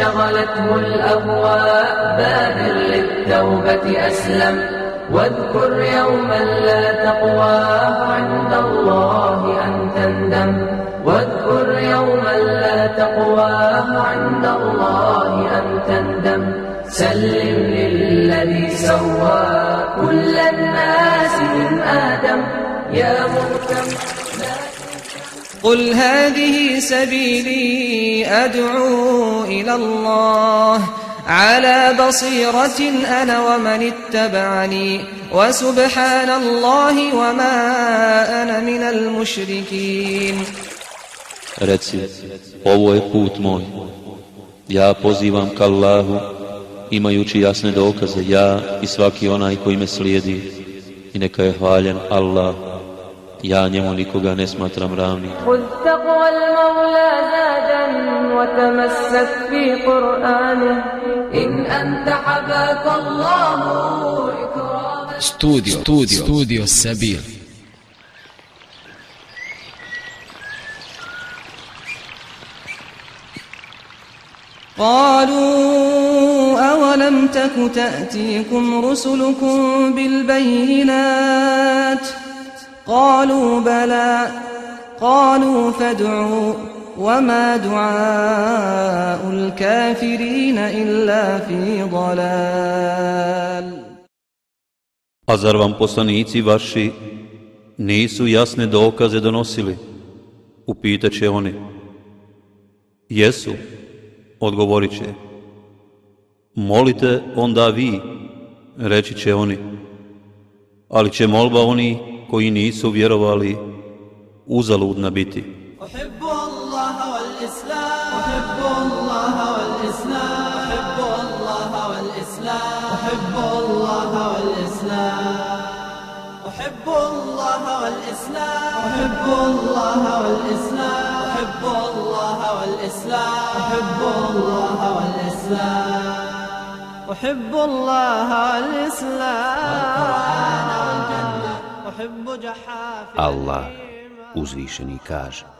شغلته الأهواء بادر للتوبة أسلم. واذكر يوما لا تقواه عند الله أن تندم. واذكر يوما لا تقواه عند الله أن تندم. سلم للذي سوى كل الناس من آدم. يا مهتم قل هذه سبيلي أدعو إلى الله. على بصيرة أنا ومن اتبعني وسبحان الله وما أنا من المشركين Reci, ovo je put moj. Ja pozivam ka Allahu, imajući jasne dokaze, ja i svaki onaj koji me slijedi. I neka je hvaljen Allah, ja njemu nikoga ne smatram ravnim. Kud taqwa al-mawla zadan wa tamassat fi Qur'anih إن أنت حباك الله إكراما استوديو استوديو استوديو السبيل قالوا أولم تك تأتيكم رسلكم بالبينات؟ قالوا بلى. قالوا فادعوا. وما دعاء الكافرين إلا في ضلال A zar vam poslanici vaši nisu jasne dokaze donosili? Upitaće oni. Jesu, odgovorit će. Molite onda vi, reći će oni. Ali će molba oni koji nisu vjerovali uzaludna biti. أحب الله والإسلام. أحب الله والإسلام. أحب الله والإسلام. أحب الله والإسلام. أحب الله والإسلام. أحب الله والإسلام. أحب الله والإسلام. أحب الله والإسلام. Allah uzvišeni kaže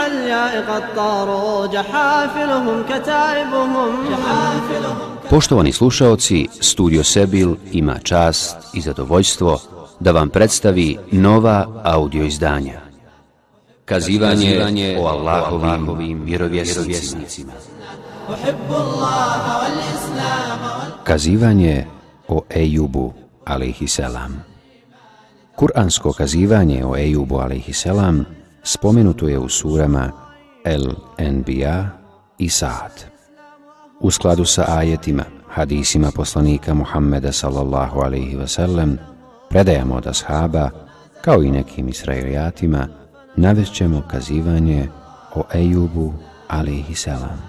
وللعلياء قد طاروا جحافلهم كتائبهم جحافلهم Poštovani slušaoci, Studio Sebil ima čast i zadovoljstvo da vam predstavi nova audio izdanja. Kazivanje o Allahovim vjerovjesnicima. أحب الله والإسلام Kazivanje o Ejubu, alaihisselam. Kur'ansko kazivanje o Ejubu, alaihisselam, spomenuto je u surama El Enbiya i Sa'd. U skladu sa ajetima, hadisima poslanika Muhammeda sallallahu alaihi wasallam, predajamo od ashaba, kao i nekim israelijatima, navešćemo kazivanje o Ejubu, alaihisselam.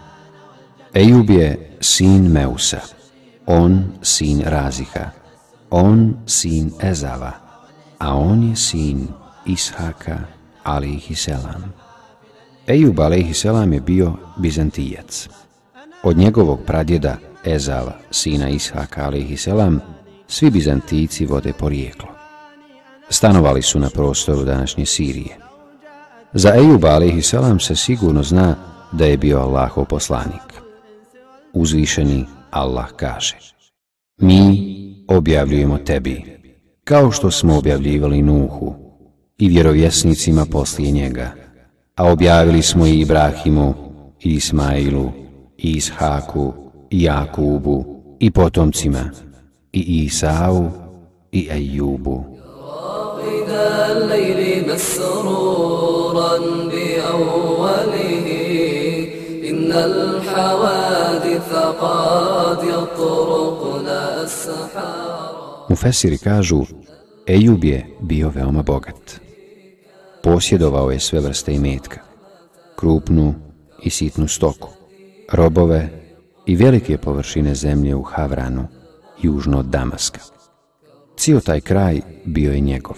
Ejub je sin Meusa, on sin Raziha, on sin Ezava, a on je sin Ishaka, alaihisselam. Ejub, alaihisselam, je bio Bizantijac. Od njegovog pradjeda Ezava, sina Ishaka, alaihisselam, svi Bizantijci vode porijeklo. Stanovali su na prostoru današnje Sirije. Za Ejuba, alaihisselam, se sigurno zna da je bio Allahov poslanik. Uzvišeni Allah kaže Mi objavljujemo tebi, kao što smo objavljivali Nuhu i vjerovjesnicima poslije njega, a objavili smo i Ibrahimu, i Ismailu, i Ishaku, i Jakubu, i potomcima, i Isau, i Ejubu. ذا الليل مسرورا بأوله إن الحوادث قد يطرقنا السحار Mufesiri kažu, Ejub je bio veoma bogat. Posjedovao je sve vrste imetka, krupnu i sitnu stoku, robove i velike površine zemlje u Havranu, južno od Damaska. Cio taj kraj bio je njegov.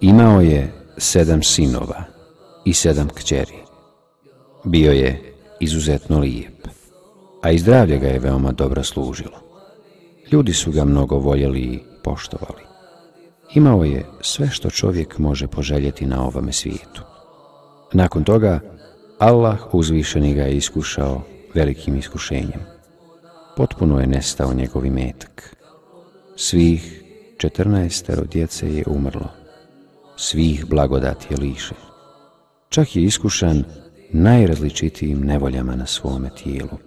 Imao je sedam sinova i sedam kćeri. Bio je izuzetno lijep, a i zdravlje ga je veoma dobro služilo. Ljudi su ga mnogo voljeli i poštovali. Imao je sve što čovjek može poželjeti na ovome svijetu. Nakon toga, Allah uzvišeni ga je iskušao velikim iskušenjem. Potpuno je nestao njegovi metak. Svih četrnaestero djece je umrlo. Svih blagodati je lišen. Čak je iskušan najrazličitijim nevoljama na svome tijelu,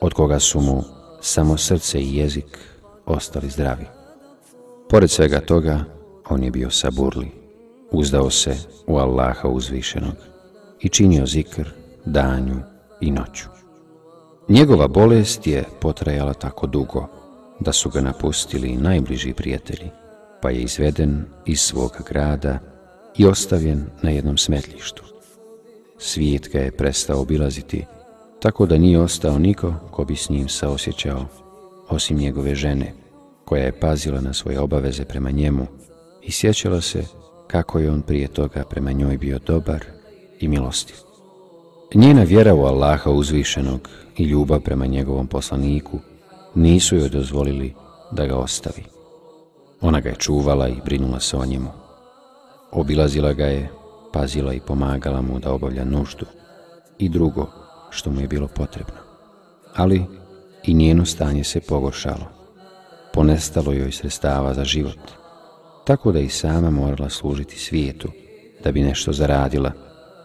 od koga su mu samo srce i jezik ostali zdravi. Pored svega toga, on je bio saburli, uzdao se u Allaha uzvišenog i činio zikr danju i noću. Njegova bolest je potrajala tako dugo da su ga napustili najbliži prijatelji, pa je izveden iz svog grada i ostavljen na jednom smetljištu. Svijet ga je prestao obilaziti, tako da nije ostao niko ko bi s njim saosjećao, osim njegove žene, koja je pazila na svoje obaveze prema njemu i sjećala se kako je on prije toga prema njoj bio dobar i milostiv. Njena vjera u Allaha uzvišenog i ljubav prema njegovom poslaniku nisu joj dozvolili da ga ostavi. Ona ga je čuvala i brinula se o njemu. Obilazila ga je, pazila i pomagala mu da obavlja nuždu i drugo što mu je bilo potrebno. Ali i njeno stanje se pogoršalo. Ponestalo joj sredstava za život, tako da i sama morala služiti svijetu da bi nešto zaradila,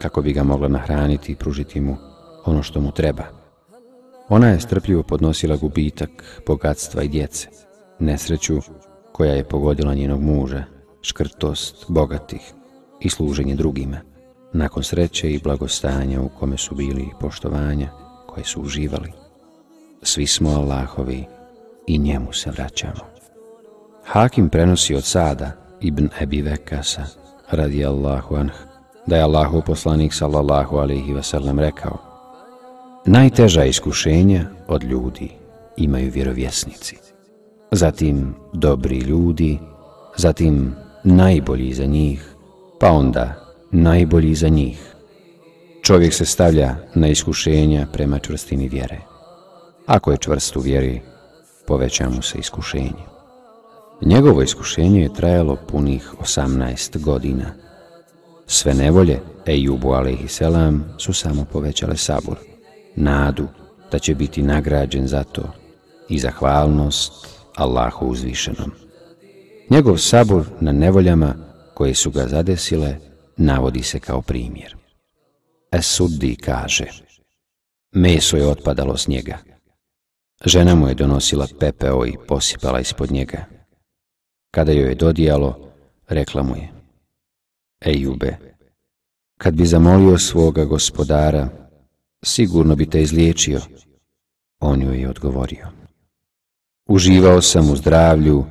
kako bi ga mogla nahraniti i pružiti mu ono što mu treba. Ona je strpljivo podnosila gubitak, bogatstva i djece, nesreću koja je pogodila njenog muža, škrtost bogatih i služenje drugima, nakon sreće i blagostanja u kome su bili poštovanja koje su uživali. Svi smo Allahovi i njemu se vraćamo. Hakim prenosi od Sada ibn Ebi Vekasa, radi Allahu anh, da je Allahu poslanik sallallahu alaihi wasallam rekao Najteža iskušenja od ljudi imaju vjerovjesnici. Zatim dobri ljudi, zatim najbolji za njih, pa onda najbolji za njih. Čovjek se stavlja na iskušenja prema čvrstini vjere. Ako je čvrst u vjeri, poveća mu se iskušenje. Njegovo iskušenje je trajalo punih 18 godina. Sve nevolje Ejubu alaihisselam su samo povećale sabur, nadu da će biti nagrađen za to i zahvalnost Allahu uzvišenom. Njegov sabur na nevoljama koje su ga zadesile navodi se kao primjer. Esuddi kaže, meso je otpadalo s njega. Žena mu je donosila pepeo i posipala ispod njega. Kada joj je dodijalo, rekla mu je, Ejube, kad bi zamolio svoga gospodara, sigurno bi te izliječio. On joj je odgovorio. Uživao sam u zdravlju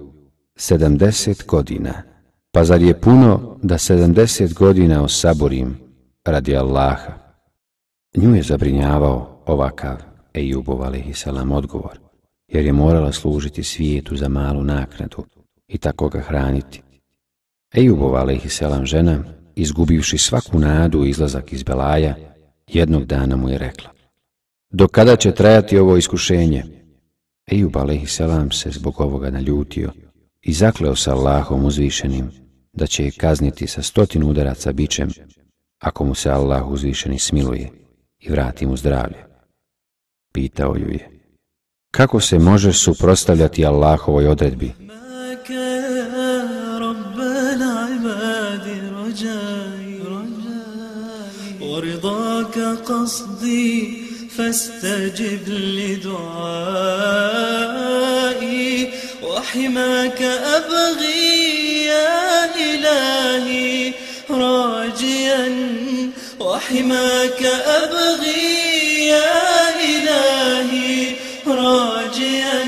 sedamdeset godina, pa zar je puno da sedamdeset godina osaborim radi Allaha? Nju je zabrinjavao ovakav Ejubov alaihissalam odgovor, jer je morala služiti svijetu za malu naknadu i tako ga hraniti. Ejubov alaihissalam žena, izgubivši svaku nadu izlazak iz Belaja, jednog dana mu je rekla Do kada će trajati ovo iskušenje? Ejub alaihissalam se zbog ovoga naljutio i zakleo sa Allahom uzvišenim da će je kazniti sa stotinu udaraca bićem ako mu se Allah uzvišeni smiluje i vrati mu zdravlje. Pitao ju je, kako se možeš suprostavljati Allahovoj odredbi? ورضاك قصدي فاستجب لدعائي وحماك أبغي يا إلهي راجيا وحماك أبغي يا إلهي راجيا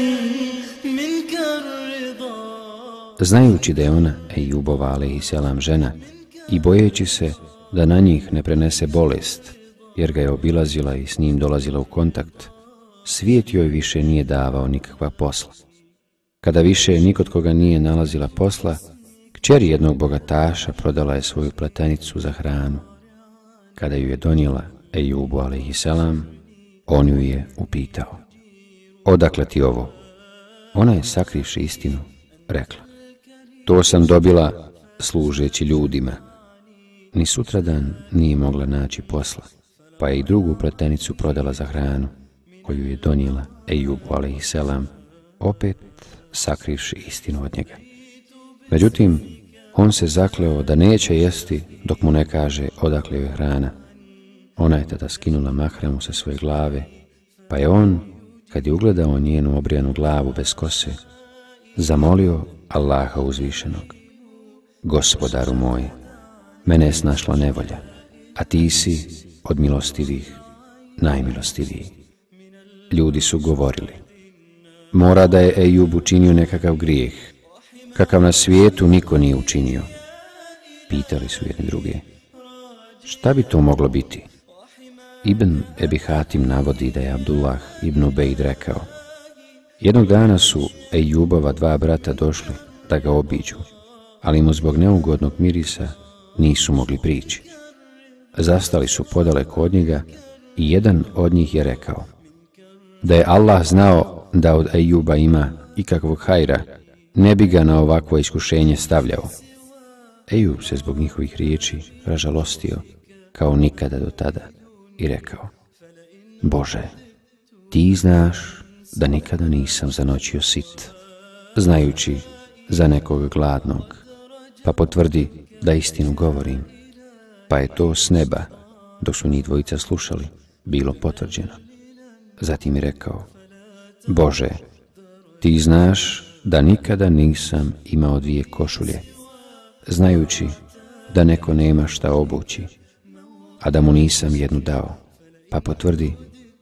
منك الرضا Znajući da je ona Ejubova alaihisselam žena i bojeći se da na njih ne prenese bolest, jer ga je obilazila i s njim dolazila u kontakt, svijet joj više nije davao nikakva posla. Kada više nikod koga nije nalazila posla, kćeri jednog bogataša prodala je svoju platenicu za hranu. Kada ju je donijela Ejubu a.s., on ju je upitao. Odakle ti ovo? Ona je sakrivši istinu, rekla. To sam dobila služeći ljudima. Ni sutradan nije mogla naći posla, pa je i drugu pletenicu prodala za hranu, koju je donijela Ejubu a.s. opet sakrivši istinu od njega. Međutim, on se zakleo da neće jesti dok mu ne kaže odakle je hrana. Ona je tada skinula mahramu sa svoje glave, pa je on, kad je ugledao njenu obrijanu glavu bez kose, zamolio Allaha uzvišenog. Gospodaru moj, mene je snašla nevolja, a ti si od milostivih najmilostiviji. Ljudi su govorili, mora da je Ejub učinio nekakav grijeh, kakav na svijetu niko nije učinio. Pitali su jedni druge, šta bi to moglo biti? Ibn Ebi Hatim navodi da je Abdullah ibn Ubejd rekao, jednog dana su Ejubova dva brata došli da ga obiđu, ali mu zbog neugodnog mirisa nisu mogli prići. Zastali su podaleko od njega i jedan od njih je rekao, da je Allah znao da od Ejuba ima ikakvog hajra, ne bi ga na ovakvo iskušenje stavljao. Ejub se zbog njihovih riječi ražalostio kao nikada do tada i rekao Bože, ti znaš da nikada nisam zanoćio sit, znajući za nekog gladnog, pa potvrdi da istinu govorim, pa je to s neba, dok su njih dvojica slušali, bilo potvrđeno. Zatim je rekao, Bože, ti znaš da nikada nisam imao dvije košulje, znajući da neko nema šta obući, a da mu nisam jednu dao, pa potvrdi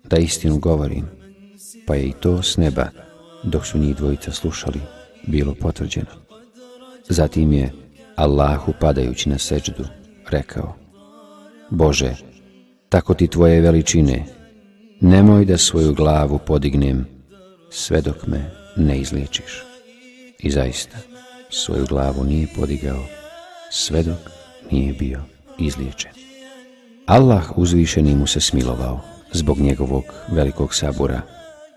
da istinu govorim, pa je i to s neba, dok su njih dvojica slušali, bilo potvrđeno. Zatim je Allahu padajući na seđdu rekao, Bože, tako ti tvoje veličine, nemoj da svoju glavu podignem sve dok me ne izliječiš. I zaista, svoju glavu nije podigao sve dok nije bio izliječen. Allah uzvišeni mu se smilovao zbog njegovog velikog sabora,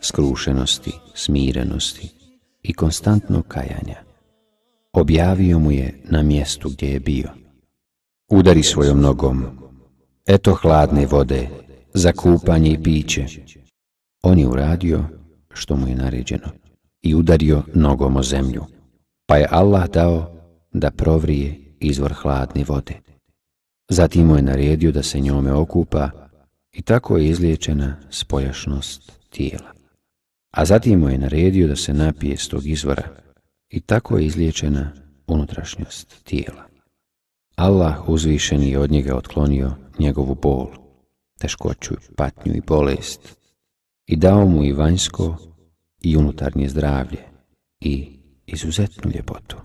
skrušenosti, smirenosti i konstantnog kajanja. Objavio mu je na mjestu gdje je bio. Udari svojom nogom, eto hladne vode, za kupanje i piće. On je uradio što mu je naređeno i udario nogom o zemlju, pa je Allah dao da provrije izvor hladne vode. Zatim mu je naredio da se njome okupa i tako je izliječena spojašnost tijela. A zatim mu je naredio da se napije s tog izvora i tako je izliječena unutrašnjost tijela. Allah uzvišeni je od njega otklonio njegovu bol, teškoću, patnju i bolest i dao mu i vanjsko i unutarnje zdravlje i izuzetnu ljepotu.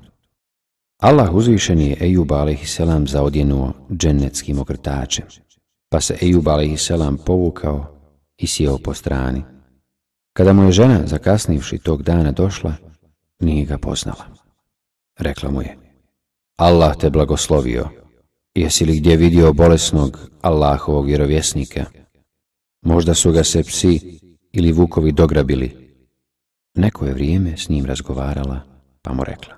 Allah uzvišeni je Ejub a.s. zaodjenuo džennetskim ogrtačem, pa se Ejub a.s. povukao i sjeo po strani. Kada mu je žena, zakasnivši tog dana, došla, nije ga poznala. Rekla mu je, Allah te blagoslovio, jesi li gdje vidio bolesnog Allahovog vjerovjesnika? Možda su ga se psi ili vukovi dograbili. Neko je vrijeme s njim razgovarala, pa mu rekla,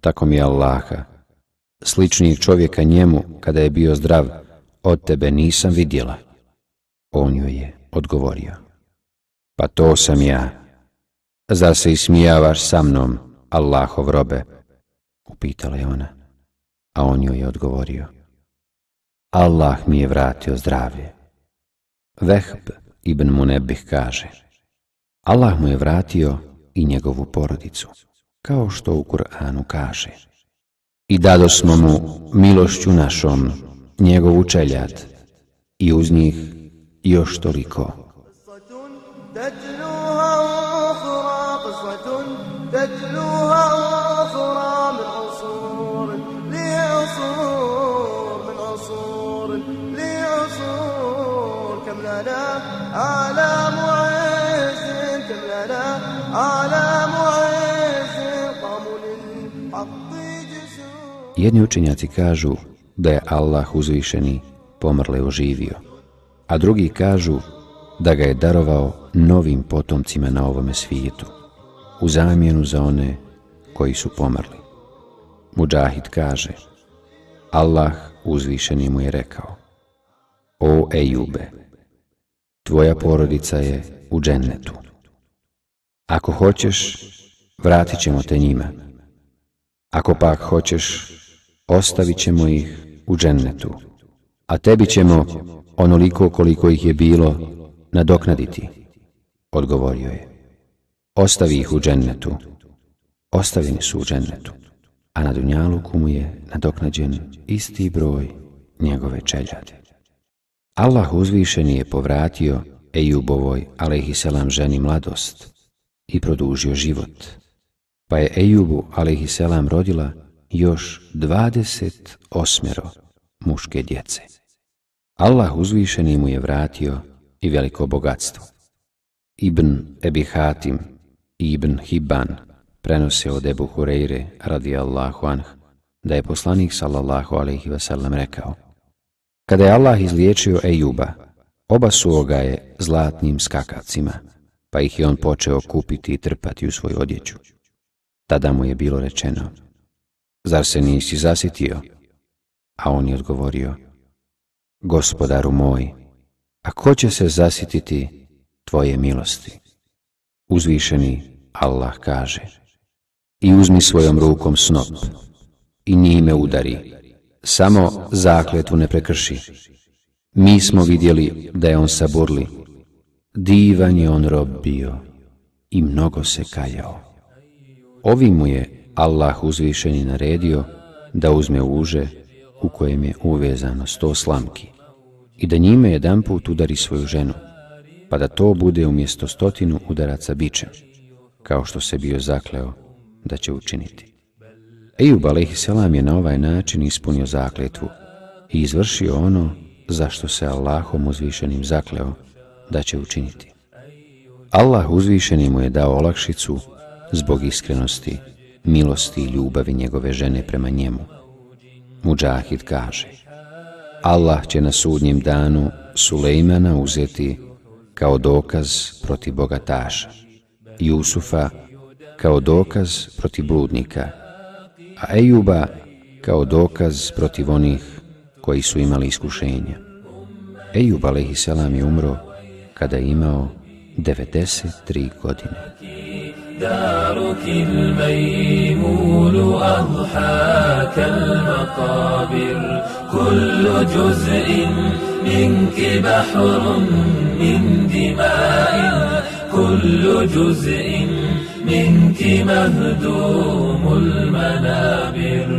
tako mi je Allaha, sličnijeg čovjeka njemu kada je bio zdrav, od tebe nisam vidjela. On joj je odgovorio, pa to sam ja. Zar se ismijavaš sa mnom, Allahov robe? Upitala je ona, a on joj je odgovorio, Allah mi je vratio zdravlje. Vehb ibn Munebih kaže, Allah mu je vratio i njegovu porodicu kao što u Kur'anu kaže I dado smo mu milošću našom njegovu čeljad i uz njih još toliko. لنا أعلام عز كم لنا أعلام عز قاموا للحق جسور Jedni učenjaci kažu da je Allah uzvišeni pomrle oživio, a drugi kažu da ga je darovao novim potomcima na ovome svijetu, u zamjenu za one koji su pomrli. Mujahid kaže, Allah uzvišeni mu je rekao, O Ejube, Tvoja porodica je u džennetu. Ako hoćeš, vratit ćemo te njima. Ako pak hoćeš, ostavit ćemo ih u džennetu, a tebi ćemo onoliko koliko ih je bilo nadoknaditi. Odgovorio je, ostavi ih u džennetu, ostavljeni su u džennetu, a na dunjaluku mu je nadoknađen isti broj njegove čeljade. Allah uzvišeni je povratio Ejubovoj, alaihisselam, ženi mladost i produžio život, pa je Ejubu, alaihisselam, rodila još 28 muške djece. Allah uzvišeni mu je vratio i veliko bogatstvo. Ibn Ebi Hatim i Ibn Hibban prenose od Ebu Hureyre radijallahu anh da je poslanik sallallahu alaihi wasallam rekao Kada je Allah izliječio Ejuba, obasuo ga je zlatnim skakacima, pa ih je on počeo kupiti i trpati u svoju odjeću. Tada mu je bilo rečeno, zar se nisi zasitio? A on je odgovorio, gospodaru moj, a ko će se zasititi tvoje milosti? Uzvišeni Allah kaže, i uzmi svojom rukom snop i njime udari, samo zakletu ne prekrši. Mi smo vidjeli da je on saburli, divan je on rob bio i mnogo se kajao. Ovim mu je Allah uzvišeni naredio da uzme uže u kojem je uvezano sto slamki i da njime jedan put udari svoju ženu, pa da to bude umjesto stotinu udaraca bičem, kao što se bio zakleo da će učiniti. Ejub a.s. je na ovaj način ispunio zakletvu i izvršio ono zašto se Allahom uzvišenim zakleo da će učiniti. Allah uzvišeni mu je dao olakšicu zbog iskrenosti, milosti i ljubavi njegove žene prema njemu. Mujahid kaže, Allah će na sudnjem danu Sulejmana uzeti kao dokaz protiv bogataša, Jusufa kao dokaz protiv bludnika, a Ejuba kao dokaz protiv onih koji su imali iskušenja. Ejub a.s. je umro kada je imao 93 godine. دارك الميمون أضحاك المقابر كل جزء منك بحر من دماء كل جزء منك مهدوم المنابر.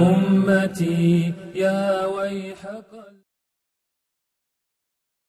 أمتي يا ويح قلبي